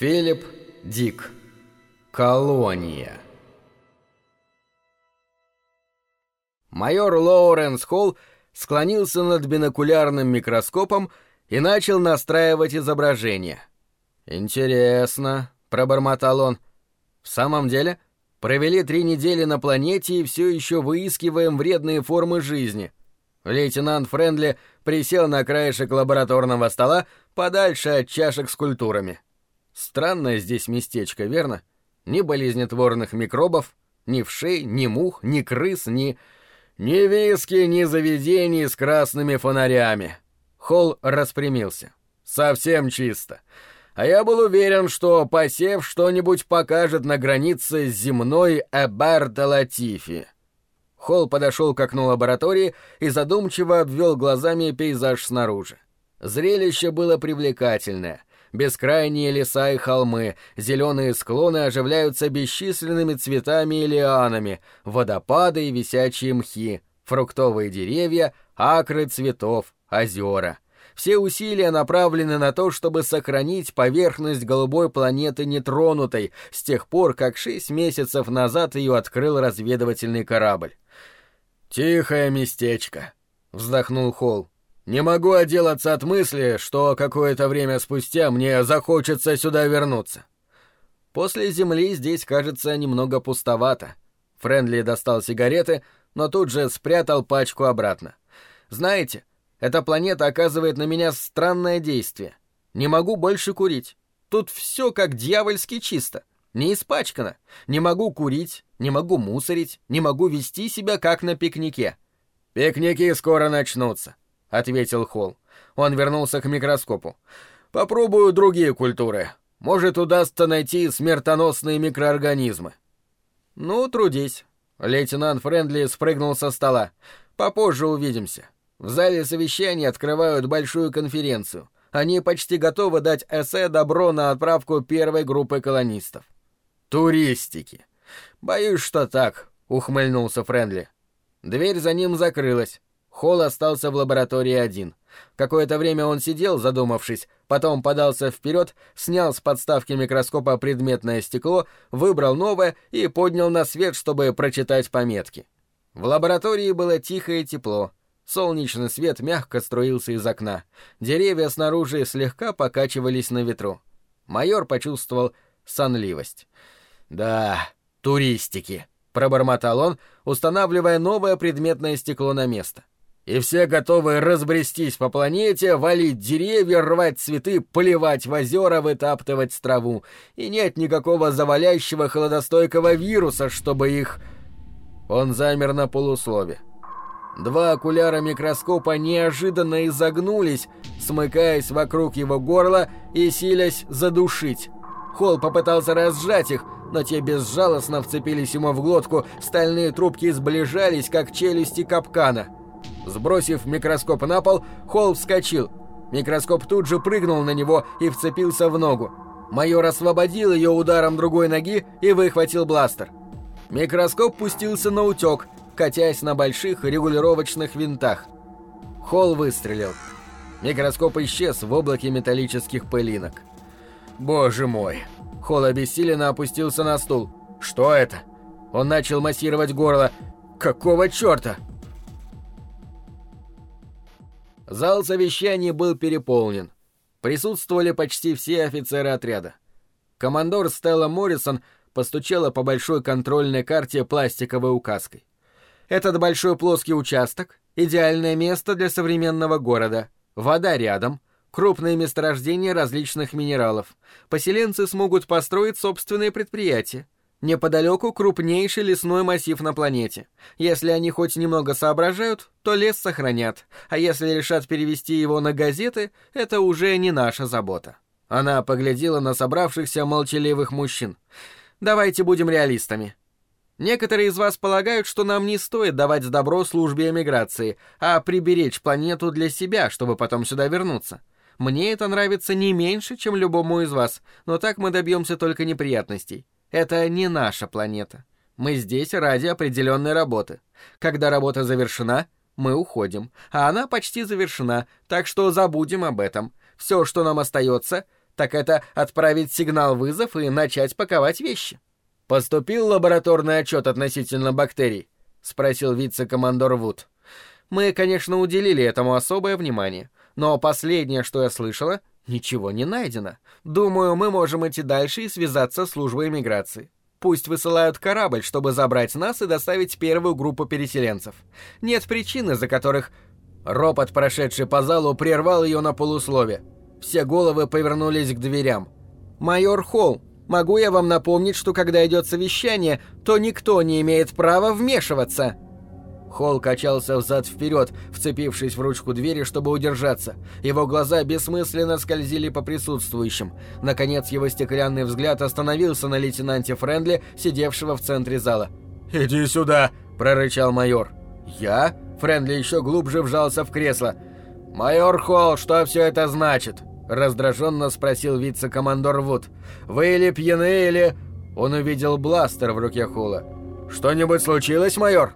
Филипп Дик. Колония. Майор Лоуренс Холл склонился над бинокулярным микроскопом и начал настраивать изображение. «Интересно», — пробормотал он. «В самом деле, провели три недели на планете и все еще выискиваем вредные формы жизни». Лейтенант Френдли присел на краешек лабораторного стола подальше от чашек с культурами. Странное здесь местечко, верно? Ни болезнетворных микробов, ни вшей, ни мух, ни крыс, ни... Ни виски, ни заведений с красными фонарями. Холл распрямился. Совсем чисто. А я был уверен, что посев что-нибудь покажет на границе земной Эберта Латифи. Холл подошел к окну лаборатории и задумчиво обвел глазами пейзаж снаружи. Зрелище было привлекательное. Бескрайние леса и холмы, зеленые склоны оживляются бесчисленными цветами и лианами, водопады и висячие мхи, фруктовые деревья, акры цветов, озера. Все усилия направлены на то, чтобы сохранить поверхность голубой планеты нетронутой с тех пор, как шесть месяцев назад ее открыл разведывательный корабль. «Тихое местечко», — вздохнул Холл. Не могу отделаться от мысли, что какое-то время спустя мне захочется сюда вернуться. После земли здесь кажется немного пустовато. Френдли достал сигареты, но тут же спрятал пачку обратно. Знаете, эта планета оказывает на меня странное действие. Не могу больше курить. Тут все как дьявольски чисто. Не испачкано. Не могу курить, не могу мусорить, не могу вести себя как на пикнике. Пикники скоро начнутся. — ответил Холл. Он вернулся к микроскопу. «Попробую другие культуры. Может, удастся найти смертоносные микроорганизмы». «Ну, трудись». Лейтенант Френдли спрыгнул со стола. «Попозже увидимся. В зале совещаний открывают большую конференцию. Они почти готовы дать эссе добро на отправку первой группы колонистов». «Туристики». «Боюсь, что так», — ухмыльнулся Френдли. Дверь за ним закрылась. Холл остался в лаборатории один. Какое-то время он сидел, задумавшись, потом подался вперед, снял с подставки микроскопа предметное стекло, выбрал новое и поднял на свет, чтобы прочитать пометки. В лаборатории было тихо и тепло. Солнечный свет мягко струился из окна. Деревья снаружи слегка покачивались на ветру. Майор почувствовал сонливость. «Да, туристики», — пробормотал он, устанавливая новое предметное стекло на место и все готовы разбрестись по планете, валить деревья, рвать цветы, поливать в озера, вытаптывать траву. И нет никакого завалящего холодостойкого вируса, чтобы их... Он замер на полуслове. Два окуляра микроскопа неожиданно изогнулись, смыкаясь вокруг его горла и силясь задушить. Холл попытался разжать их, но те безжалостно вцепились ему в глотку, стальные трубки сближались, как челюсти капкана — Сбросив микроскоп на пол, Холл вскочил. Микроскоп тут же прыгнул на него и вцепился в ногу. Майор освободил ее ударом другой ноги и выхватил бластер. Микроскоп пустился на утек, катясь на больших регулировочных винтах. Холл выстрелил. Микроскоп исчез в облаке металлических пылинок. «Боже мой!» Холл обессиленно опустился на стул. «Что это?» Он начал массировать горло. «Какого черта?» Зал совещаний был переполнен. Присутствовали почти все офицеры отряда. Командор Стелла Моррисон постучала по большой контрольной карте пластиковой указкой. Этот большой плоский участок — идеальное место для современного города. Вода рядом, крупные месторождения различных минералов. Поселенцы смогут построить собственные предприятия. Неподалеку крупнейший лесной массив на планете. Если они хоть немного соображают, то лес сохранят, а если решат перевести его на газеты, это уже не наша забота. Она поглядела на собравшихся молчаливых мужчин. Давайте будем реалистами. Некоторые из вас полагают, что нам не стоит давать добро службе эмиграции, а приберечь планету для себя, чтобы потом сюда вернуться. Мне это нравится не меньше, чем любому из вас, но так мы добьемся только неприятностей. Это не наша планета. Мы здесь ради определенной работы. Когда работа завершена, мы уходим. А она почти завершена, так что забудем об этом. Все, что нам остается, так это отправить сигнал-вызов и начать паковать вещи. «Поступил лабораторный отчет относительно бактерий?» — спросил вице-командор Вуд. «Мы, конечно, уделили этому особое внимание, но последнее, что я слышала, ничего не найдено. Думаю, мы можем идти дальше и связаться с службой иммиграции. Пусть высылают корабль, чтобы забрать нас и доставить первую группу переселенцев. Нет причин, из-за которых...» Ропот, прошедший по залу, прервал ее на полуслове. Все головы повернулись к дверям. «Майор Холл, могу я вам напомнить, что когда идет совещание, то никто не имеет права вмешиваться?» Холл качался взад-вперед, вцепившись в ручку двери, чтобы удержаться. Его глаза бессмысленно скользили по присутствующим. Наконец его стеклянный взгляд остановился на лейтенанте Френдли, сидевшего в центре зала. «Иди сюда!» – прорычал майор. «Я?» – Френдли еще глубже вжался в кресло. «Майор Холл, что все это значит?» – раздраженно спросил вице-командор Вуд. «Вы или пьяны, или...» Он увидел бластер в руке Холла. «Что-нибудь случилось, майор?»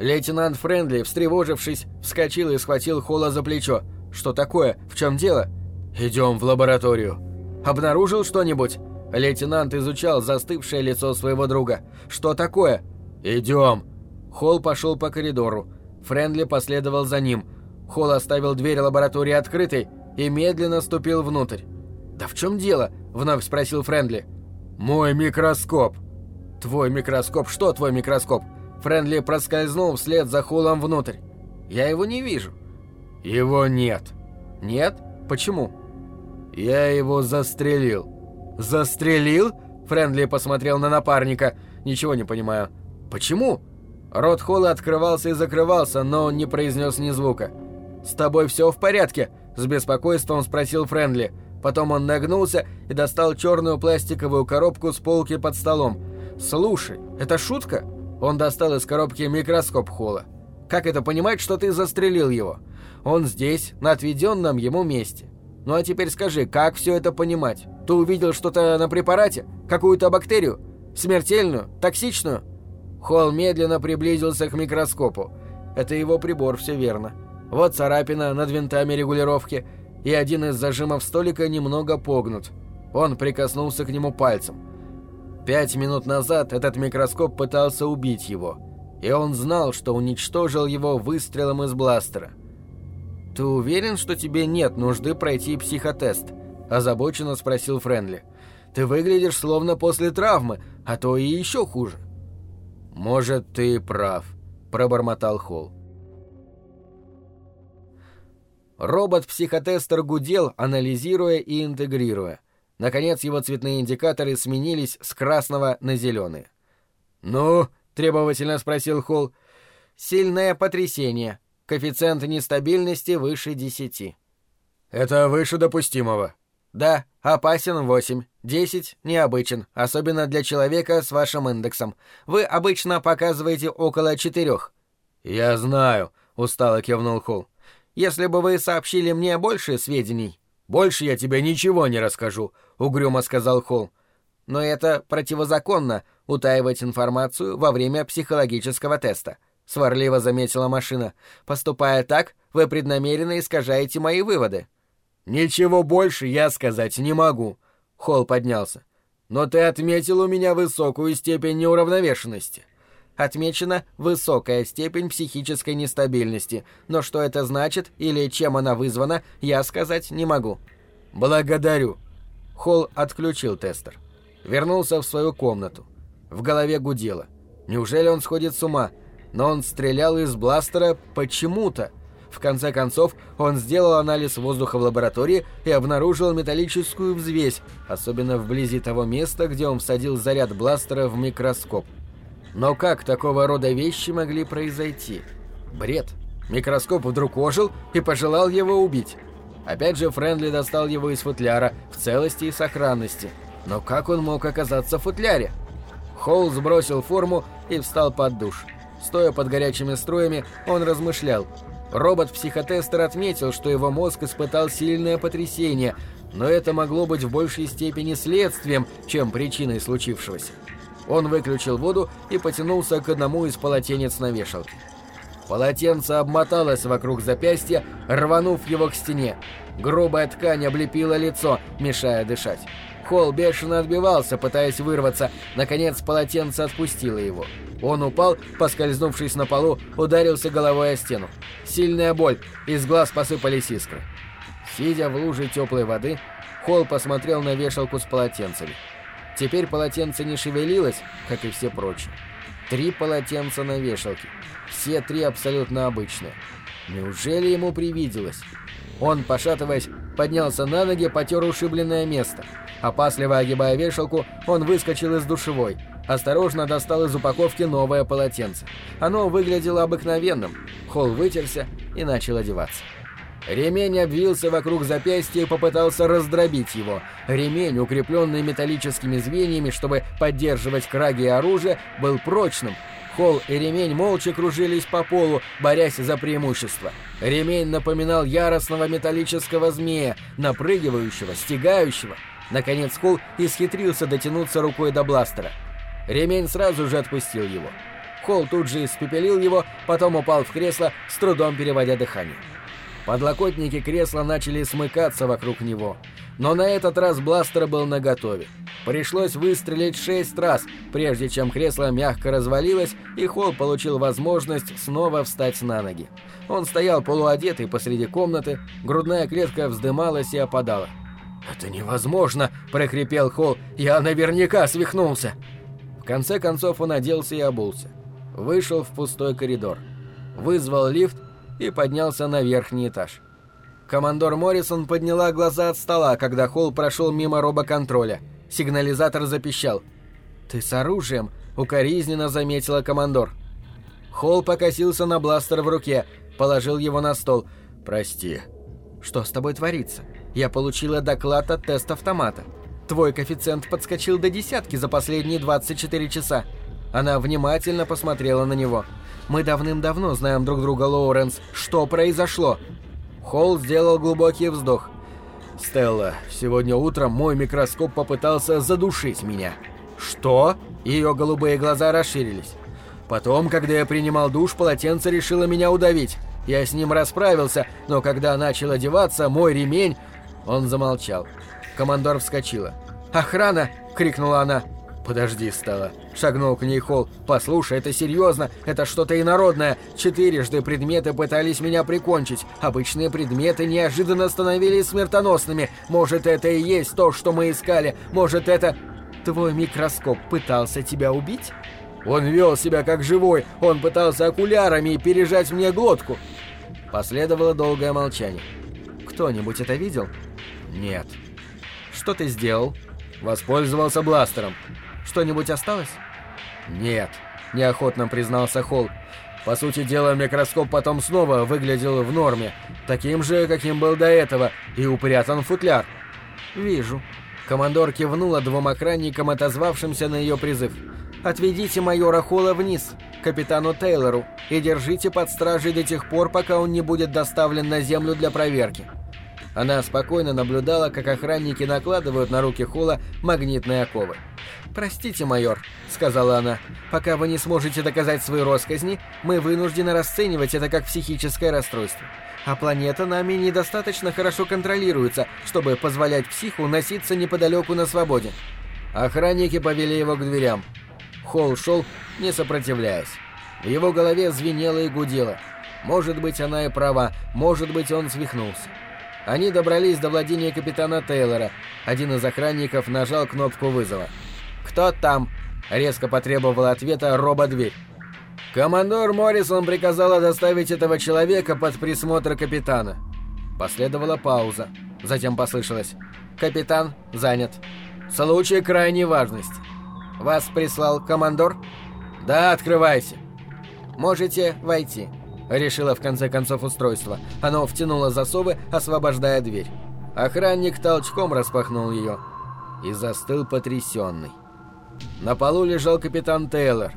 Лейтенант Френдли, встревожившись, вскочил и схватил Холла за плечо. «Что такое? В чем дело?» «Идем в лабораторию». «Обнаружил что-нибудь?» Лейтенант изучал застывшее лицо своего друга. «Что такое?» «Идем». Холл пошел по коридору. Френдли последовал за ним. Холл оставил дверь лаборатории открытой и медленно ступил внутрь. «Да в чем дело?» — вновь спросил Френдли. «Мой микроскоп». «Твой микроскоп? Что твой микроскоп?» Френдли проскользнул вслед за Холлом внутрь. «Я его не вижу». «Его нет». «Нет? Почему?» «Я его застрелил». «Застрелил?» Френдли посмотрел на напарника. «Ничего не понимаю». «Почему?» Рот Холла открывался и закрывался, но он не произнес ни звука. «С тобой все в порядке?» – с беспокойством спросил Френдли. Потом он нагнулся и достал черную пластиковую коробку с полки под столом. «Слушай, это шутка?» Он достал из коробки микроскоп Холла. «Как это понимать, что ты застрелил его? Он здесь, на отведенном ему месте. Ну а теперь скажи, как все это понимать? Ты увидел что-то на препарате? Какую-то бактерию? Смертельную? Токсичную?» Холл медленно приблизился к микроскопу. Это его прибор, все верно. Вот царапина над винтами регулировки, и один из зажимов столика немного погнут. Он прикоснулся к нему пальцем. Пять минут назад этот микроскоп пытался убить его, и он знал, что уничтожил его выстрелом из бластера. «Ты уверен, что тебе нет нужды пройти психотест?» – озабоченно спросил Френдли. «Ты выглядишь словно после травмы, а то и еще хуже». «Может, ты прав», – пробормотал Холл. Робот-психотестер гудел, анализируя и интегрируя – Наконец его цветные индикаторы сменились с красного на зеленые. «Ну?» — требовательно спросил Холл. «Сильное потрясение. Коэффициент нестабильности выше десяти». «Это выше допустимого». «Да, опасен восемь. Десять необычен, особенно для человека с вашим индексом. Вы обычно показываете около четырех». «Я знаю», — устало кивнул Холл. «Если бы вы сообщили мне больше сведений, «Больше я тебе ничего не расскажу», — угрюмо сказал Холл. «Но это противозаконно — утаивать информацию во время психологического теста», — сварливо заметила машина. «Поступая так, вы преднамеренно искажаете мои выводы». «Ничего больше я сказать не могу», — Холл поднялся. «Но ты отметил у меня высокую степень неуравновешенности отмечена высокая степень психической нестабильности, но что это значит или чем она вызвана, я сказать не могу. Благодарю. Холл отключил тестер. Вернулся в свою комнату. В голове гудело. Неужели он сходит с ума? Но он стрелял из бластера почему-то. В конце концов, он сделал анализ воздуха в лаборатории и обнаружил металлическую взвесь, особенно вблизи того места, где он всадил заряд бластера в микроскоп. Но как такого рода вещи могли произойти? Бред. Микроскоп вдруг ожил и пожелал его убить. Опять же Френдли достал его из футляра в целости и сохранности. Но как он мог оказаться в футляре? Холл сбросил форму и встал под душ. Стоя под горячими струями, он размышлял. Робот-психотестер отметил, что его мозг испытал сильное потрясение, но это могло быть в большей степени следствием, чем причиной случившегося. Он выключил воду и потянулся к одному из полотенец на вешалке. Полотенце обмоталось вокруг запястья, рванув его к стене. Грубая ткань облепила лицо, мешая дышать. Холл бешено отбивался, пытаясь вырваться. Наконец полотенце отпустило его. Он упал, поскользнувшись на полу, ударился головой о стену. Сильная боль, из глаз посыпались искры. Сидя в луже теплой воды, Холл посмотрел на вешалку с полотенцами. Теперь полотенце не шевелилось, как и все прочие. Три полотенца на вешалке. Все три абсолютно обычные. Неужели ему привиделось? Он, пошатываясь, поднялся на ноги, потер ушибленное место. Опасливо огибая вешалку, он выскочил из душевой. Осторожно достал из упаковки новое полотенце. Оно выглядело обыкновенным. Холл вытерся и начал одеваться. Ремень обвился вокруг запястья и попытался раздробить его. Ремень, укрепленный металлическими звеньями, чтобы поддерживать краги и оружие, был прочным. Холл и ремень молча кружились по полу, борясь за преимущество. Ремень напоминал яростного металлического змея, напрыгивающего, стягающего. Наконец Холл исхитрился дотянуться рукой до бластера. Ремень сразу же отпустил его. Холл тут же испепелил его, потом упал в кресло, с трудом переводя дыхание. Подлокотники кресла начали смыкаться вокруг него. Но на этот раз бластер был наготове. Пришлось выстрелить шесть раз, прежде чем кресло мягко развалилось, и Холл получил возможность снова встать на ноги. Он стоял полуодетый посреди комнаты, грудная клетка вздымалась и опадала. «Это невозможно!» – прохрипел Холл. «Я наверняка свихнулся!» В конце концов он оделся и обулся. Вышел в пустой коридор. Вызвал лифт и поднялся на верхний этаж. Командор Моррисон подняла глаза от стола, когда Холл прошел мимо робоконтроля. Сигнализатор запищал. «Ты с оружием?» – укоризненно заметила командор. Холл покосился на бластер в руке, положил его на стол. «Прости». «Что с тобой творится? Я получила доклад от тест автомата. Твой коэффициент подскочил до десятки за последние 24 часа». Она внимательно посмотрела на него. «Мы давным-давно знаем друг друга, Лоуренс. Что произошло?» Холл сделал глубокий вздох. «Стелла, сегодня утром мой микроскоп попытался задушить меня». «Что?» Ее голубые глаза расширились. Потом, когда я принимал душ, полотенце решило меня удавить. Я с ним расправился, но когда начал одеваться, мой ремень... Он замолчал. Командор вскочила. «Охрана!» — крикнула она. «Подожди, Стелла!» — шагнул к ней Холл. «Послушай, это серьезно, это что-то инородное. Четырежды предметы пытались меня прикончить. Обычные предметы неожиданно становились смертоносными. Может, это и есть то, что мы искали. Может, это...» «Твой микроскоп пытался тебя убить?» «Он вел себя как живой. Он пытался окулярами пережать мне глотку». Последовало долгое молчание. «Кто-нибудь это видел?» «Нет». «Что ты сделал?» «Воспользовался бластером». Что-нибудь осталось? Нет, неохотно признался Холл. По сути дела, микроскоп потом снова выглядел в норме, таким же, каким был до этого, и упрятан футляр. Вижу. Командор кивнула двум охранникам, отозвавшимся на ее призыв. «Отведите майора Холла вниз, капитану Тейлору, и держите под стражей до тех пор, пока он не будет доставлен на землю для проверки». Она спокойно наблюдала, как охранники накладывают на руки Холла магнитные оковы. «Простите, майор», — сказала она, — «пока вы не сможете доказать свои росказни, мы вынуждены расценивать это как психическое расстройство. А планета нами недостаточно хорошо контролируется, чтобы позволять психу носиться неподалеку на свободе». Охранники повели его к дверям. Холл шел, не сопротивляясь. В его голове звенело и гудело. Может быть, она и права, может быть, он свихнулся. Они добрались до владения капитана Тейлора. Один из охранников нажал кнопку вызова. «Кто там?» — резко потребовала ответа робо-дверь. Командор Моррисон приказала доставить этого человека под присмотр капитана. Последовала пауза. Затем послышалось. «Капитан занят. Случай крайней важности. Вас прислал командор?» «Да, открывайся». «Можете войти», — решила в конце концов устройство. Оно втянуло засовы, освобождая дверь. Охранник толчком распахнул ее и застыл потрясенный. На полу лежал капитан Тейлор.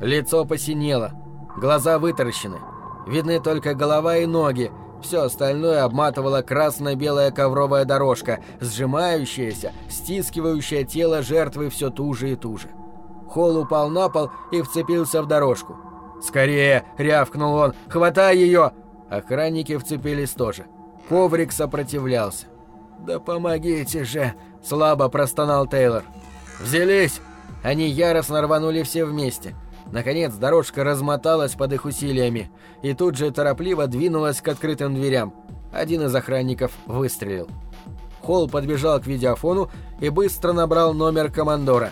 Лицо посинело, глаза вытаращены. Видны только голова и ноги, все остальное обматывала красно-белая ковровая дорожка, сжимающаяся, стискивающая тело жертвы все туже и туже. Холл упал на пол и вцепился в дорожку. «Скорее!» — рявкнул он. «Хватай ее!» Охранники вцепились тоже. Коврик сопротивлялся. «Да помогите же!» — слабо простонал Тейлор. «Взялись!» Они яростно рванули все вместе. Наконец дорожка размоталась под их усилиями и тут же торопливо двинулась к открытым дверям. Один из охранников выстрелил. Холл подбежал к видеофону и быстро набрал номер командора.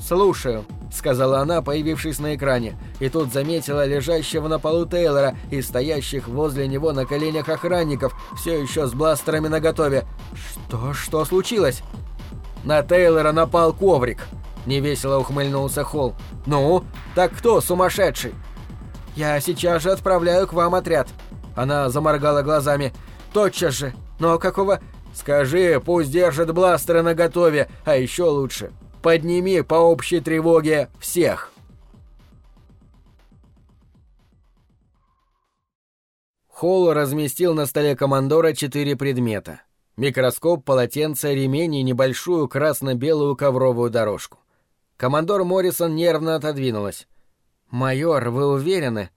«Слушаю», — сказала она, появившись на экране, и тут заметила лежащего на полу Тейлора и стоящих возле него на коленях охранников, все еще с бластерами наготове. «Что? Что случилось?» «На Тейлора напал коврик», — невесело ухмыльнулся Холл. «Ну, так кто сумасшедший?» «Я сейчас же отправляю к вам отряд». Она заморгала глазами. «Тотчас же! Но какого...» «Скажи, пусть держит бластеры наготове, а еще лучше, подними по общей тревоге всех!» Холл разместил на столе командора четыре предмета. Микроскоп, полотенце, ремень и небольшую красно-белую ковровую дорожку. Командор Моррисон нервно отодвинулась. «Майор, вы уверены?»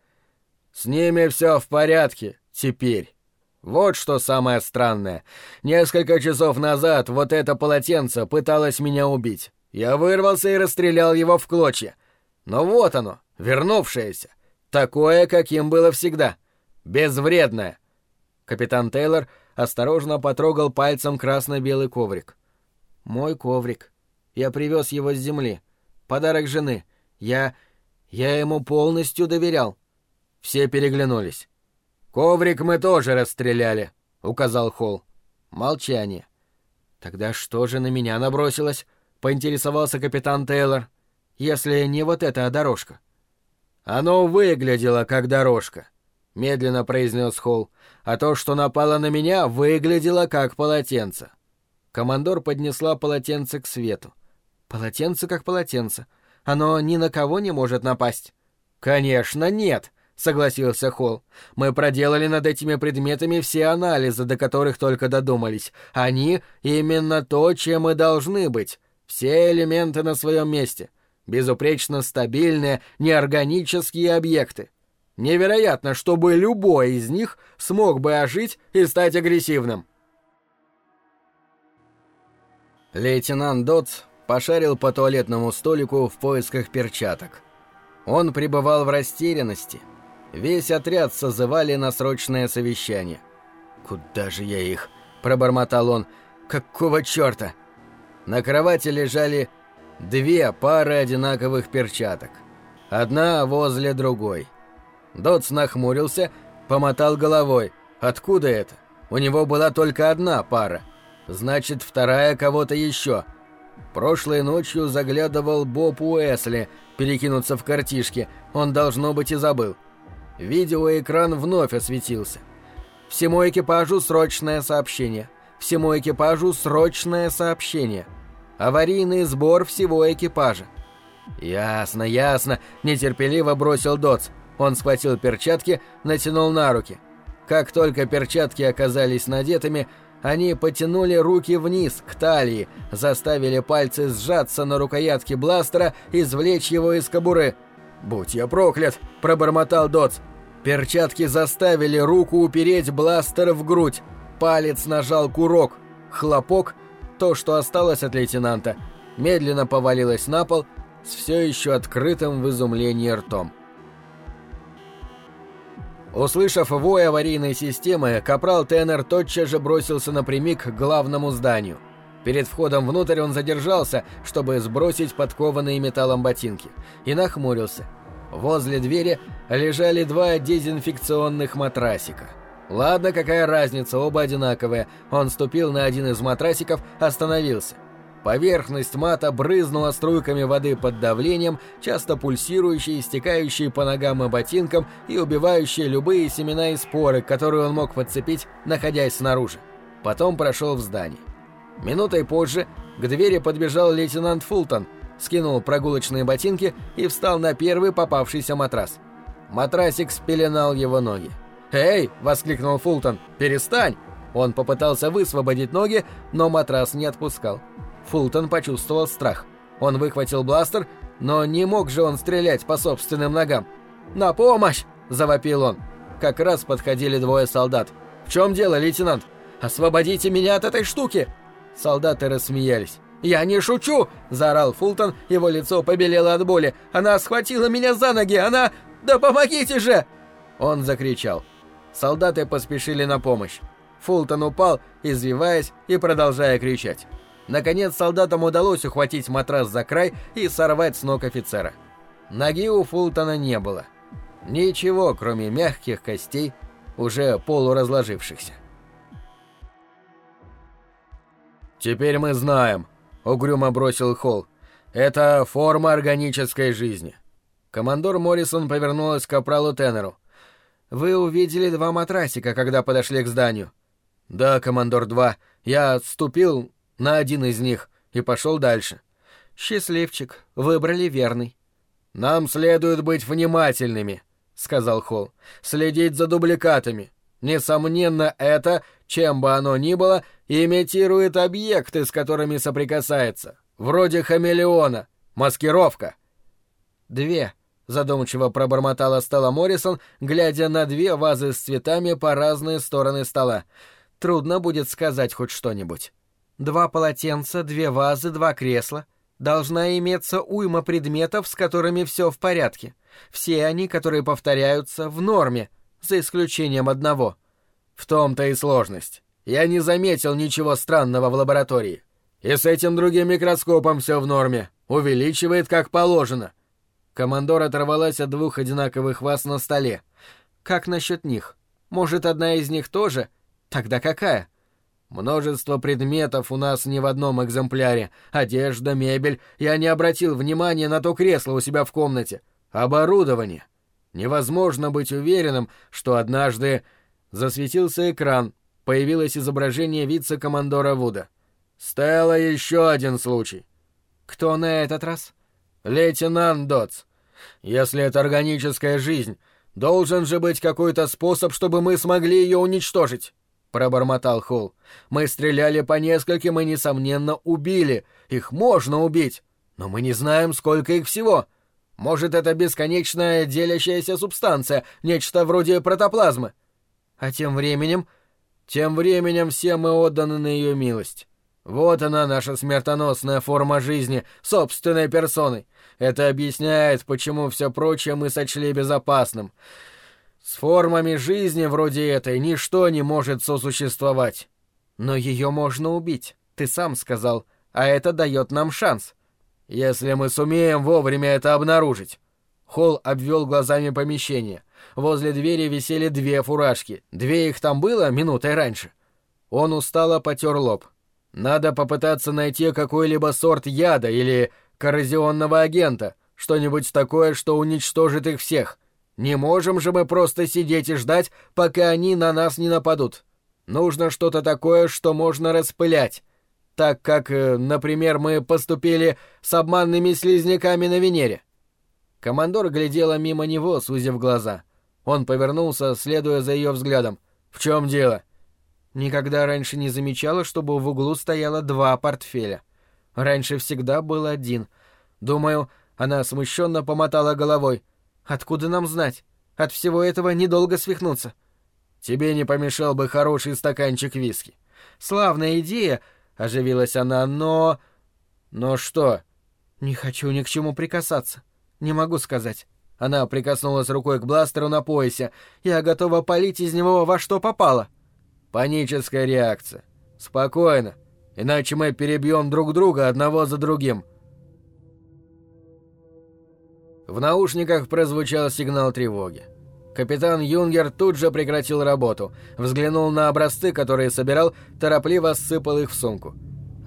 «С ними все в порядке. Теперь». Вот что самое странное. Несколько часов назад вот это полотенце пыталось меня убить. Я вырвался и расстрелял его в клочья. Но вот оно, вернувшееся. Такое, каким было всегда. Безвредное. Капитан Тейлор осторожно потрогал пальцем красно-белый коврик. «Мой коврик. Я привез его с земли. Подарок жены. Я... я ему полностью доверял». Все переглянулись. «Коврик мы тоже расстреляли», — указал Холл. Молчание. «Тогда что же на меня набросилось?» — поинтересовался капитан Тейлор. «Если не вот эта дорожка». «Оно выглядело как дорожка», — медленно произнес Холл, «а то, что напало на меня, выглядело как полотенце». Командор поднесла полотенце к свету. «Полотенце как полотенце. Оно ни на кого не может напасть». «Конечно, нет!» согласился Холл. Мы проделали над этими предметами все анализы, до которых только додумались. Они именно то, чем и должны быть. Все элементы на своем месте. Безупречно стабильные, неорганические объекты. Невероятно, чтобы любой из них смог бы ожить и стать агрессивным. Лейтенант Дотс пошарил по туалетному столику в поисках перчаток. Он пребывал в растерянности — Весь отряд созывали на срочное совещание. «Куда же я их?» – пробормотал он. «Какого черта?» На кровати лежали две пары одинаковых перчаток. Одна возле другой. Дотс нахмурился, помотал головой. «Откуда это? У него была только одна пара. Значит, вторая кого-то еще». Прошлой ночью заглядывал Боб Уэсли перекинуться в картишки. Он, должно быть, и забыл. Видеоэкран вновь осветился. Всему экипажу срочное сообщение. Всему экипажу срочное сообщение. Аварийный сбор всего экипажа. «Ясно, ясно», — нетерпеливо бросил Дотс. Он схватил перчатки, натянул на руки. Как только перчатки оказались надетыми, они потянули руки вниз, к талии, заставили пальцы сжаться на рукоятке бластера извлечь его из кобуры. «Будь я проклят!» – пробормотал Дотс. Перчатки заставили руку упереть бластер в грудь. Палец нажал курок. Хлопок, то, что осталось от лейтенанта, медленно повалилось на пол с все еще открытым в изумлении ртом. Услышав вой аварийной системы, капрал Теннер тотчас же бросился напрямик к главному зданию. Перед входом внутрь он задержался, чтобы сбросить подкованные металлом ботинки, и нахмурился – Возле двери лежали два дезинфекционных матрасика. Ладно, какая разница, оба одинаковые. Он ступил на один из матрасиков, остановился. Поверхность мата брызнула струйками воды под давлением, часто пульсирующей, стекающей по ногам и ботинкам и убивающей любые семена и споры, которые он мог подцепить, находясь снаружи. Потом прошел в здание. Минутой позже к двери подбежал лейтенант Фултон – скинул прогулочные ботинки и встал на первый попавшийся матрас. Матрасик спеленал его ноги. «Эй!» — воскликнул Фултон. «Перестань!» Он попытался высвободить ноги, но матрас не отпускал. Фултон почувствовал страх. Он выхватил бластер, но не мог же он стрелять по собственным ногам. «На помощь!» – завопил он. Как раз подходили двое солдат. «В чем дело, лейтенант? Освободите меня от этой штуки!» Солдаты рассмеялись. «Я не шучу!» – заорал Фултон, его лицо побелело от боли. «Она схватила меня за ноги! Она... Да помогите же!» Он закричал. Солдаты поспешили на помощь. Фултон упал, извиваясь и продолжая кричать. Наконец солдатам удалось ухватить матрас за край и сорвать с ног офицера. Ноги у Фултона не было. Ничего, кроме мягких костей, уже полуразложившихся. «Теперь мы знаем», — угрюмо бросил Холл. «Это форма органической жизни». Командор Моррисон повернулась к капралу Теннеру. «Вы увидели два матрасика, когда подошли к зданию?» «Да, командор 2. Я отступил на один из них и пошел дальше». «Счастливчик. Выбрали верный». «Нам следует быть внимательными», — сказал Холл. «Следить за дубликатами. Несомненно, это, чем бы оно ни было, имитирует объекты, с которыми соприкасается. Вроде хамелеона. Маскировка». «Две», — задумчиво пробормотала Стелла Моррисон, глядя на две вазы с цветами по разные стороны стола. «Трудно будет сказать хоть что-нибудь. Два полотенца, две вазы, два кресла — Должна иметься уйма предметов, с которыми все в порядке. Все они, которые повторяются, в норме, за исключением одного. В том-то и сложность. Я не заметил ничего странного в лаборатории. И с этим другим микроскопом все в норме. Увеличивает как положено. Командор оторвалась от двух одинаковых ваз на столе. Как насчет них? Может, одна из них тоже? Тогда какая? — Множество предметов у нас не в одном экземпляре. Одежда, мебель. Я не обратил внимания на то кресло у себя в комнате. Оборудование. Невозможно быть уверенным, что однажды засветился экран, появилось изображение вице-командора Вуда. Стелла еще один случай. Кто на этот раз? Лейтенант Дотс. Если это органическая жизнь, должен же быть какой-то способ, чтобы мы смогли ее уничтожить. — пробормотал Холл. «Мы стреляли по нескольким и, несомненно, убили. Их можно убить. Но мы не знаем, сколько их всего. Может, это бесконечная делящаяся субстанция, нечто вроде протоплазмы. А тем временем... Тем временем все мы отданы на ее милость. Вот она, наша смертоносная форма жизни, собственной персоной. Это объясняет, почему все прочее мы сочли безопасным. С формами жизни вроде этой ничто не может сосуществовать. Но ее можно убить, ты сам сказал, а это дает нам шанс. Если мы сумеем вовремя это обнаружить. Холл обвел глазами помещение. Возле двери висели две фуражки. Две их там было минутой раньше. Он устало потер лоб. Надо попытаться найти какой-либо сорт яда или коррозионного агента, что-нибудь такое, что уничтожит их всех — не можем же мы просто сидеть и ждать, пока они на нас не нападут. Нужно что-то такое, что можно распылять. Так как, э, например, мы поступили с обманными слизняками на Венере. Командор глядела мимо него, сузив глаза. Он повернулся, следуя за ее взглядом. «В чем дело?» Никогда раньше не замечала, чтобы в углу стояло два портфеля. Раньше всегда был один. Думаю, она смущенно помотала головой. Откуда нам знать? От всего этого недолго свихнуться. Тебе не помешал бы хороший стаканчик виски. Славная идея, оживилась она, но... Но что? Не хочу ни к чему прикасаться. Не могу сказать. Она прикоснулась рукой к бластеру на поясе. Я готова полить из него во что попало. Паническая реакция. Спокойно, иначе мы перебьем друг друга одного за другим. В наушниках прозвучал сигнал тревоги. Капитан Юнгер тут же прекратил работу, взглянул на образцы, которые собирал, торопливо сыпал их в сумку.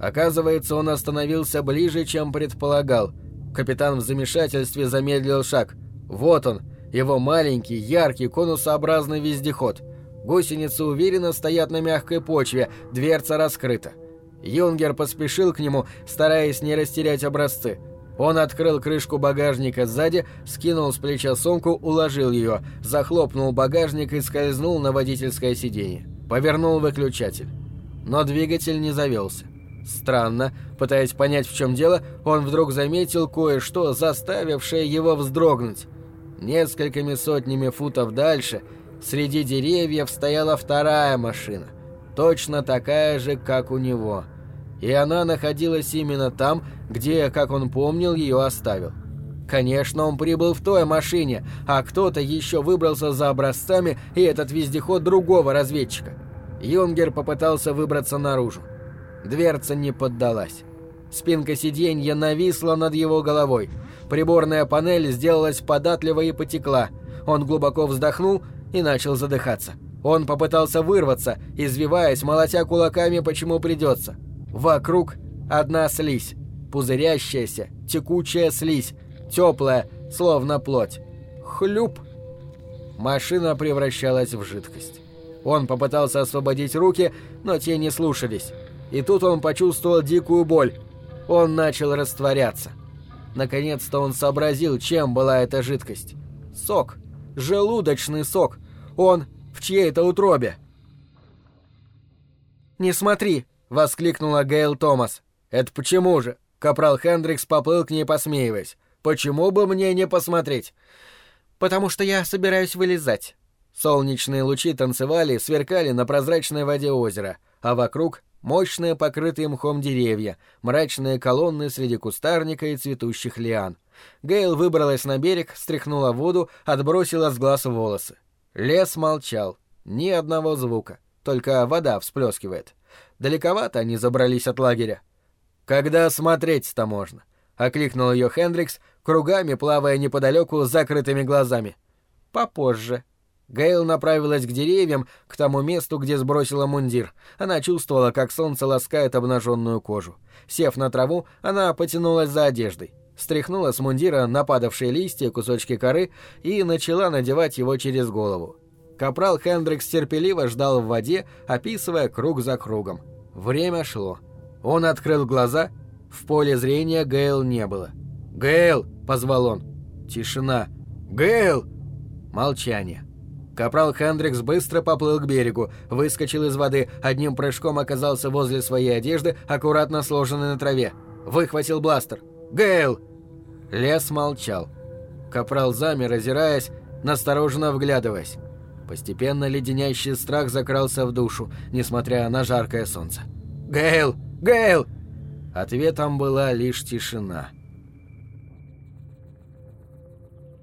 Оказывается, он остановился ближе, чем предполагал. Капитан в замешательстве замедлил шаг. Вот он, его маленький, яркий, конусообразный вездеход. Гусеницы уверенно стоят на мягкой почве, дверца раскрыта. Юнгер поспешил к нему, стараясь не растерять образцы – он открыл крышку багажника сзади, скинул с плеча сумку, уложил ее, захлопнул багажник и скользнул на водительское сиденье. Повернул выключатель. Но двигатель не завелся. Странно, пытаясь понять, в чем дело, он вдруг заметил кое-что, заставившее его вздрогнуть. Несколькими сотнями футов дальше, среди деревьев, стояла вторая машина, точно такая же, как у него. И она находилась именно там, где, как он помнил, ее оставил. Конечно, он прибыл в той машине, а кто-то еще выбрался за образцами и этот вездеход другого разведчика. Юнгер попытался выбраться наружу. Дверца не поддалась. Спинка сиденья нависла над его головой. Приборная панель сделалась податливой и потекла. Он глубоко вздохнул и начал задыхаться. Он попытался вырваться, извиваясь, молотя кулаками, почему придется. Вокруг одна слизь. Пузырящаяся, текучая слизь, теплая, словно плоть. Хлюп! Машина превращалась в жидкость. Он попытался освободить руки, но те не слушались. И тут он почувствовал дикую боль. Он начал растворяться. Наконец-то он сообразил, чем была эта жидкость. Сок. Желудочный сок. Он в чьей-то утробе. «Не смотри!» — воскликнула Гейл Томас. «Это почему же?» — Капрал Хендрикс поплыл к ней, посмеиваясь. Почему бы мне не посмотреть? Потому что я собираюсь вылезать. Солнечные лучи танцевали, сверкали на прозрачной воде озера, а вокруг мощные покрытые мхом деревья, мрачные колонны среди кустарника и цветущих лиан. Гейл выбралась на берег, стряхнула воду, отбросила с глаз волосы. Лес молчал. Ни одного звука. Только вода всплескивает. Далековато они забрались от лагеря. Когда смотреть-то можно? — окликнул ее Хендрикс, кругами плавая неподалеку с закрытыми глазами. «Попозже». Гейл направилась к деревьям, к тому месту, где сбросила мундир. Она чувствовала, как солнце ласкает обнаженную кожу. Сев на траву, она потянулась за одеждой. Стряхнула с мундира нападавшие листья, кусочки коры и начала надевать его через голову. Капрал Хендрикс терпеливо ждал в воде, описывая круг за кругом. Время шло. Он открыл глаза — в поле зрения Гейл не было. «Гейл!» — позвал он. Тишина. «Гейл!» Молчание. Капрал Хендрикс быстро поплыл к берегу, выскочил из воды, одним прыжком оказался возле своей одежды, аккуратно сложенной на траве. Выхватил бластер. «Гейл!» Лес молчал. Капрал замер, озираясь, настороженно вглядываясь. Постепенно леденящий страх закрался в душу, несмотря на жаркое солнце. «Гейл! Гейл!» Ответом была лишь тишина.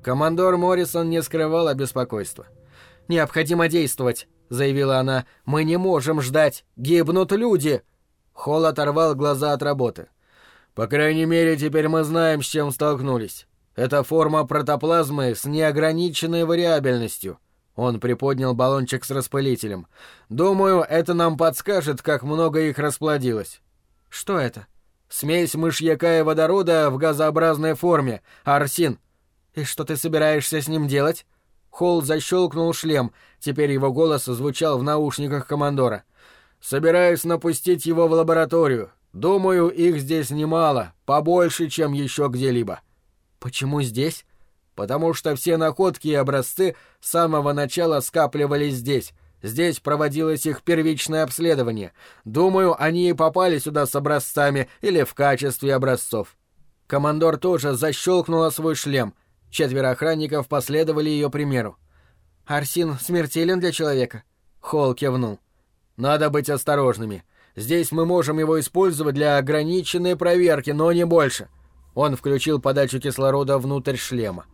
Командор Моррисон не скрывал беспокойства. «Необходимо действовать», — заявила она. «Мы не можем ждать. Гибнут люди». Холл оторвал глаза от работы. «По крайней мере, теперь мы знаем, с чем столкнулись. Это форма протоплазмы с неограниченной вариабельностью». Он приподнял баллончик с распылителем. «Думаю, это нам подскажет, как много их расплодилось». «Что это?» Смесь мышьяка и водорода в газообразной форме. Арсин. И что ты собираешься с ним делать? Холл защелкнул шлем. Теперь его голос звучал в наушниках командора. Собираюсь напустить его в лабораторию. Думаю, их здесь немало, побольше, чем еще где-либо. Почему здесь? Потому что все находки и образцы с самого начала скапливались здесь, Здесь проводилось их первичное обследование. Думаю, они и попали сюда с образцами или в качестве образцов. Командор тоже защелкнула свой шлем. Четверо охранников последовали ее примеру. «Арсин смертелен для человека?» Холл кивнул. «Надо быть осторожными. Здесь мы можем его использовать для ограниченной проверки, но не больше». Он включил подачу кислорода внутрь шлема.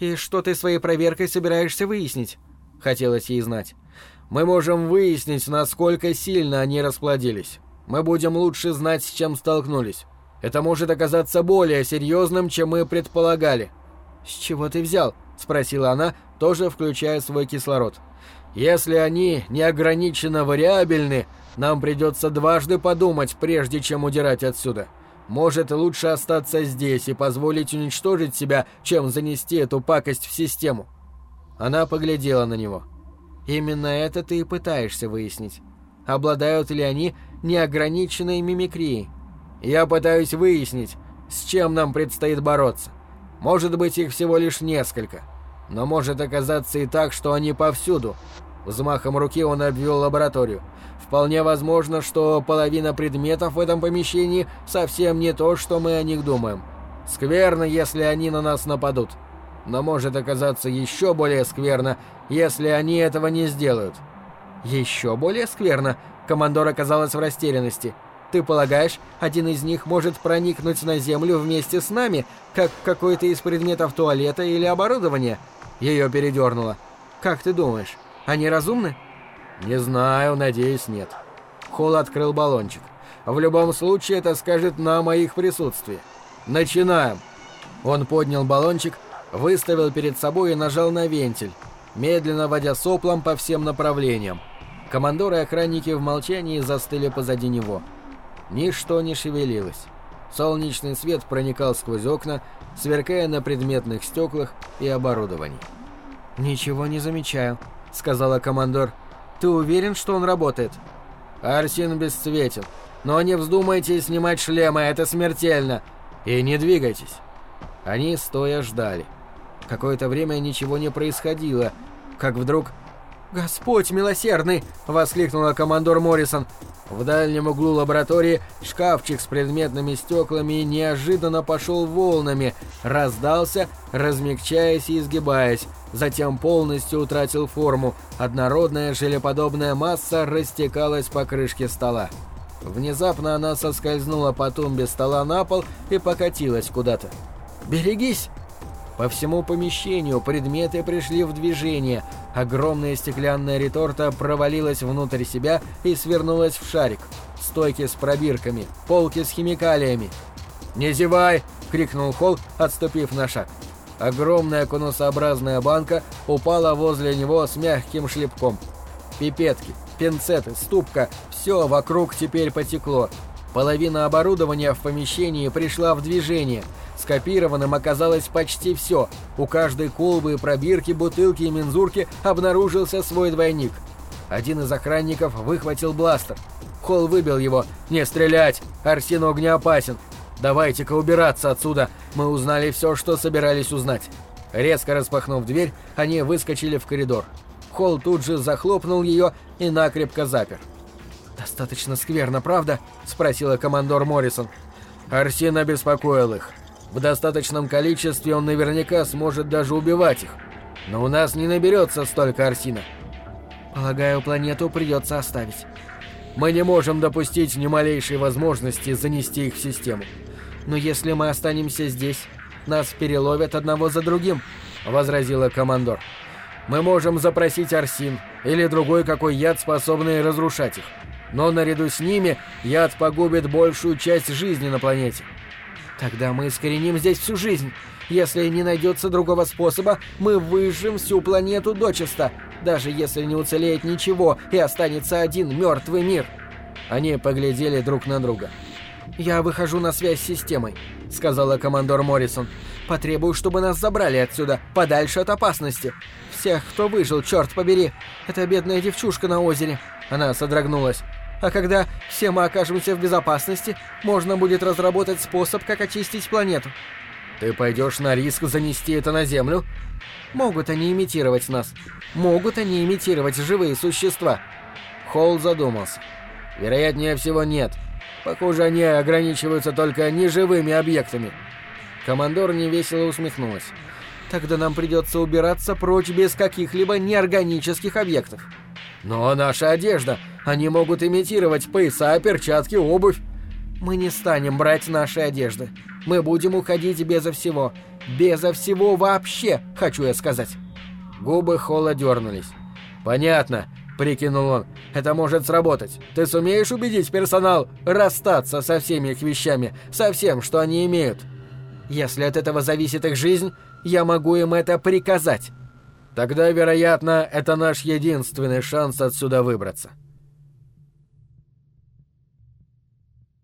«И что ты своей проверкой собираешься выяснить?» Хотелось ей знать. Мы можем выяснить, насколько сильно они расплодились. Мы будем лучше знать, с чем столкнулись. Это может оказаться более серьезным, чем мы предполагали». «С чего ты взял?» — спросила она, тоже включая свой кислород. «Если они неограниченно вариабельны, нам придется дважды подумать, прежде чем удирать отсюда. Может, лучше остаться здесь и позволить уничтожить себя, чем занести эту пакость в систему». Она поглядела на него. Именно это ты и пытаешься выяснить. Обладают ли они неограниченной мимикрией? Я пытаюсь выяснить, с чем нам предстоит бороться. Может быть, их всего лишь несколько. Но может оказаться и так, что они повсюду. Взмахом руки он обвел лабораторию. Вполне возможно, что половина предметов в этом помещении совсем не то, что мы о них думаем. Скверно, если они на нас нападут. Но может оказаться еще более скверно, если они этого не сделают. Еще более скверно? Командор оказалась в растерянности. Ты полагаешь, один из них может проникнуть на Землю вместе с нами, как какой-то из предметов туалета или оборудования? Ее передернуло. Как ты думаешь, они разумны? Не знаю, надеюсь, нет. Холл открыл баллончик. В любом случае это скажет нам о их присутствии. Начинаем. Он поднял баллончик, выставил перед собой и нажал на вентиль, медленно водя соплом по всем направлениям. Командоры и охранники в молчании застыли позади него. Ничто не шевелилось. Солнечный свет проникал сквозь окна, сверкая на предметных стеклах и оборудовании. «Ничего не замечаю», — сказала командор. «Ты уверен, что он работает?» «Арсин бесцветен. Но не вздумайте снимать шлемы, это смертельно. И не двигайтесь». Они стоя ждали. Какое-то время ничего не происходило, как вдруг... «Господь милосердный!» — воскликнула командор Моррисон. В дальнем углу лаборатории шкафчик с предметными стеклами неожиданно пошел волнами, раздался, размягчаясь и изгибаясь, затем полностью утратил форму, однородная желеподобная масса растекалась по крышке стола. Внезапно она соскользнула по тумбе стола на пол и покатилась куда-то. «Берегись!» По всему помещению предметы пришли в движение. Огромная стеклянная реторта провалилась внутрь себя и свернулась в шарик. Стойки с пробирками, полки с химикалиями. «Не зевай!» — крикнул Холл, отступив на шаг. Огромная конусообразная банка упала возле него с мягким шлепком. Пипетки, пинцеты, ступка — все вокруг теперь потекло. Половина оборудования в помещении пришла в движение — Скопированным оказалось почти все. У каждой колбы, пробирки, бутылки и мензурки обнаружился свой двойник. Один из охранников выхватил бластер. Холл выбил его. «Не стрелять! Арсен огнеопасен! Давайте-ка убираться отсюда! Мы узнали все, что собирались узнать!» Резко распахнув дверь, они выскочили в коридор. Холл тут же захлопнул ее и накрепко запер. «Достаточно скверно, правда?» — спросила командор Моррисон. Арсен обеспокоил их. В достаточном количестве он наверняка сможет даже убивать их. Но у нас не наберется столько арсина. Полагаю, планету придется оставить. Мы не можем допустить ни малейшей возможности занести их в систему. Но если мы останемся здесь, нас переловят одного за другим, возразила командор. Мы можем запросить арсин или другой какой яд, способный разрушать их. Но наряду с ними яд погубит большую часть жизни на планете. Тогда мы искореним здесь всю жизнь. Если не найдется другого способа, мы выжжем всю планету дочисто, даже если не уцелеет ничего и останется один мертвый мир. Они поглядели друг на друга. «Я выхожу на связь с системой», — сказала командор Моррисон. «Потребую, чтобы нас забрали отсюда, подальше от опасности. Всех, кто выжил, черт побери. Это бедная девчушка на озере». Она содрогнулась. А когда все мы окажемся в безопасности, можно будет разработать способ, как очистить планету. Ты пойдешь на риск занести это на Землю? Могут они имитировать нас. Могут они имитировать живые существа. Холл задумался. Вероятнее всего нет. Похоже, они ограничиваются только неживыми объектами. Командор невесело усмехнулась. Тогда нам придется убираться прочь без каких-либо неорганических объектов. Но наша одежда, они могут имитировать пояса, перчатки, обувь. Мы не станем брать наши одежды. Мы будем уходить безо всего. Безо всего вообще, хочу я сказать. Губы Холла дернулись. «Понятно», — прикинул он. «Это может сработать. Ты сумеешь убедить персонал расстаться со всеми их вещами, со всем, что они имеют?» «Если от этого зависит их жизнь, я могу им это приказать». Тогда, вероятно, это наш единственный шанс отсюда выбраться.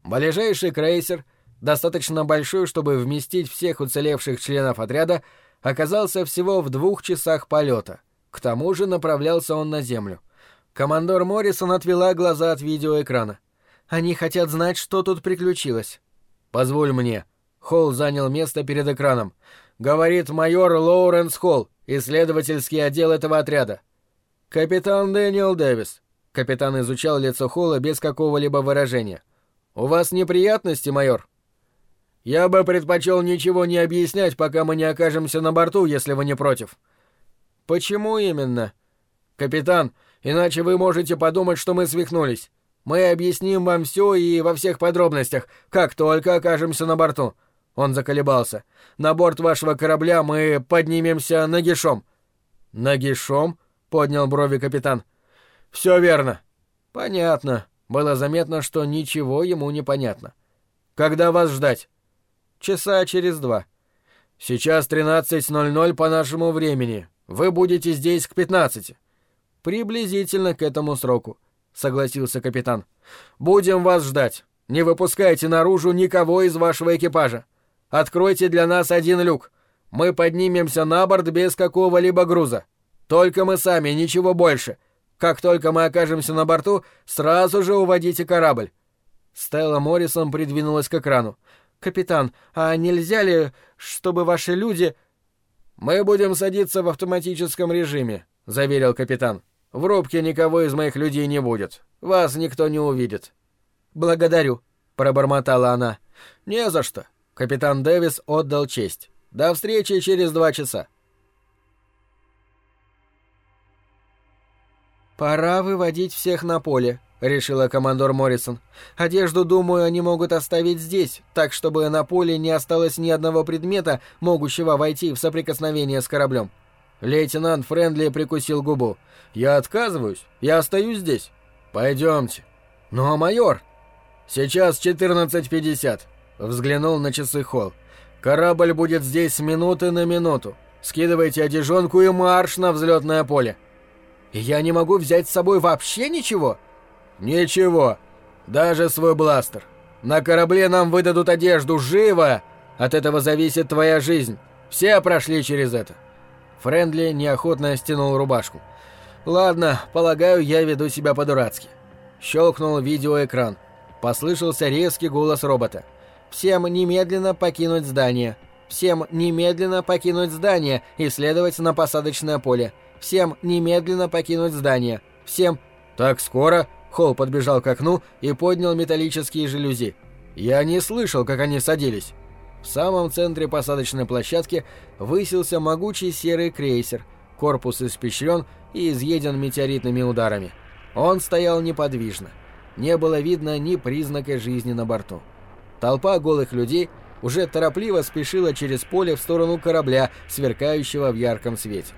Ближайший крейсер, достаточно большой, чтобы вместить всех уцелевших членов отряда, оказался всего в двух часах полета. К тому же направлялся он на Землю. Командор Моррисон отвела глаза от видеоэкрана. «Они хотят знать, что тут приключилось». «Позволь мне». Холл занял место перед экраном. «Говорит майор Лоуренс Холл исследовательский отдел этого отряда. Капитан Дэниел Дэвис. Капитан изучал лицо Холла без какого-либо выражения. У вас неприятности, майор? Я бы предпочел ничего не объяснять, пока мы не окажемся на борту, если вы не против. Почему именно? Капитан, иначе вы можете подумать, что мы свихнулись. Мы объясним вам все и во всех подробностях, как только окажемся на борту. Он заколебался. На борт вашего корабля мы поднимемся нагишом. Нагишом? поднял брови капитан. Все верно. Понятно. Было заметно, что ничего ему не понятно. Когда вас ждать? Часа через два. Сейчас 13.00 по нашему времени. Вы будете здесь к 15. Приблизительно к этому сроку, согласился капитан. Будем вас ждать. Не выпускайте наружу никого из вашего экипажа. Откройте для нас один люк. Мы поднимемся на борт без какого-либо груза. Только мы сами, ничего больше. Как только мы окажемся на борту, сразу же уводите корабль. Стелла Моррисон придвинулась к экрану. «Капитан, а нельзя ли, чтобы ваши люди...» «Мы будем садиться в автоматическом режиме», — заверил капитан. «В рубке никого из моих людей не будет. Вас никто не увидит». «Благодарю», — пробормотала она. «Не за что». Капитан Дэвис отдал честь. «До встречи через два часа». «Пора выводить всех на поле», — решила командор Моррисон. «Одежду, думаю, они могут оставить здесь, так чтобы на поле не осталось ни одного предмета, могущего войти в соприкосновение с кораблем». Лейтенант Френдли прикусил губу. «Я отказываюсь. Я остаюсь здесь. Пойдемте». «Ну а майор?» «Сейчас 14.50», — взглянул на часы Холл. «Корабль будет здесь с минуты на минуту. Скидывайте одежонку и марш на взлетное поле». «И я не могу взять с собой вообще ничего?» «Ничего. Даже свой бластер. На корабле нам выдадут одежду живо. От этого зависит твоя жизнь. Все прошли через это». Френдли неохотно стянул рубашку. «Ладно, полагаю, я веду себя по-дурацки». Щелкнул видеоэкран. Послышался резкий голос робота. «Всем немедленно покинуть здание. Всем немедленно покинуть здание и следовать на посадочное поле. Всем немедленно покинуть здание. Всем...» «Так скоро?» Холл подбежал к окну и поднял металлические жалюзи. Я не слышал, как они садились. В самом центре посадочной площадки высился могучий серый крейсер, корпус испещрен и изъеден метеоритными ударами. Он стоял неподвижно. Не было видно ни признака жизни на борту. Толпа голых людей уже торопливо спешила через поле в сторону корабля, сверкающего в ярком свете.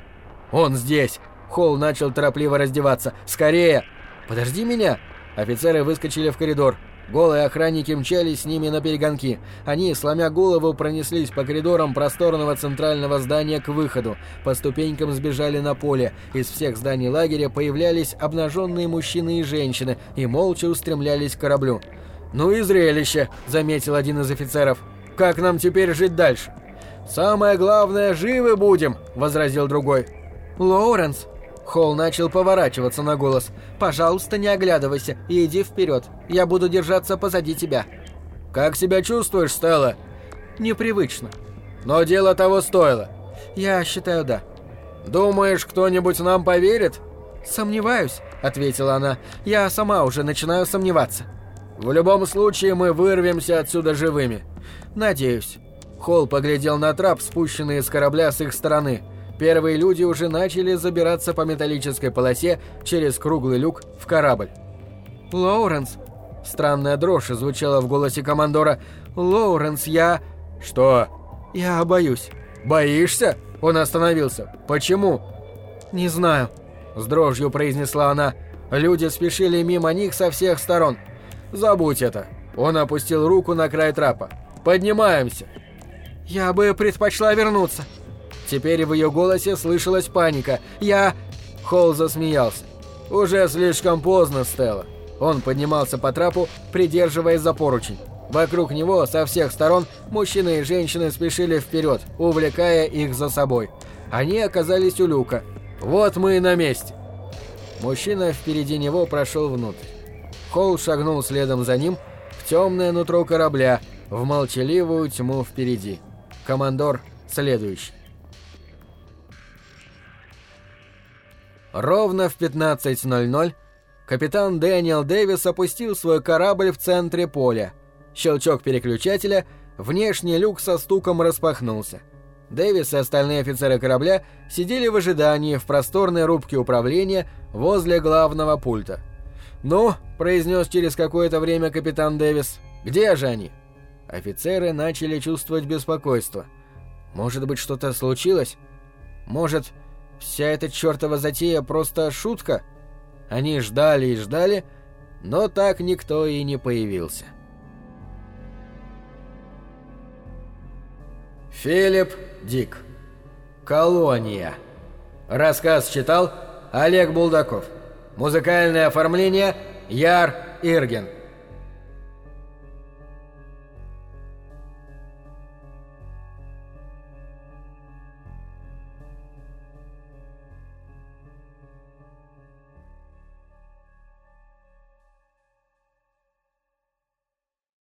«Он здесь!» Холл начал торопливо раздеваться. «Скорее!» «Подожди меня!» Офицеры выскочили в коридор. Голые охранники мчались с ними на перегонки. Они, сломя голову, пронеслись по коридорам просторного центрального здания к выходу. По ступенькам сбежали на поле. Из всех зданий лагеря появлялись обнаженные мужчины и женщины и молча устремлялись к кораблю. «Ну и зрелище», — заметил один из офицеров. «Как нам теперь жить дальше?» «Самое главное, живы будем», — возразил другой. «Лоуренс», Холл начал поворачиваться на голос. «Пожалуйста, не оглядывайся и иди вперед. Я буду держаться позади тебя». «Как себя чувствуешь, Стелла?» «Непривычно». «Но дело того стоило». «Я считаю, да». «Думаешь, кто-нибудь нам поверит?» «Сомневаюсь», — ответила она. «Я сама уже начинаю сомневаться». «В любом случае мы вырвемся отсюда живыми». «Надеюсь». Холл поглядел на трап, спущенный с корабля с их стороны. Первые люди уже начали забираться по металлической полосе через круглый люк в корабль. «Лоуренс!» Странная дрожь звучала в голосе командора. «Лоуренс, я...» «Что?» «Я боюсь». «Боишься?» Он остановился. «Почему?» «Не знаю», — с дрожью произнесла она. Люди спешили мимо них со всех сторон. «Забудь это». Он опустил руку на край трапа. «Поднимаемся». «Я бы предпочла вернуться», Теперь в ее голосе слышалась паника. «Я...» Холл засмеялся. «Уже слишком поздно, Стелла». Он поднимался по трапу, придерживаясь за поручень. Вокруг него со всех сторон мужчины и женщины спешили вперед, увлекая их за собой. Они оказались у люка. «Вот мы и на месте!» Мужчина впереди него прошел внутрь. Холл шагнул следом за ним в темное нутро корабля, в молчаливую тьму впереди. Командор следующий. Ровно в 15.00 капитан Дэниел Дэвис опустил свой корабль в центре поля. Щелчок переключателя, внешний люк со стуком распахнулся. Дэвис и остальные офицеры корабля сидели в ожидании в просторной рубке управления возле главного пульта. «Ну», — произнес через какое-то время капитан Дэвис, — «где же они?» Офицеры начали чувствовать беспокойство. «Может быть, что-то случилось? Может, вся эта чертова затея просто шутка?» Они ждали и ждали, но так никто и не появился. Филипп Дик. Колония. Рассказ читал Олег Булдаков. Музыкальное оформление Яр Ирген.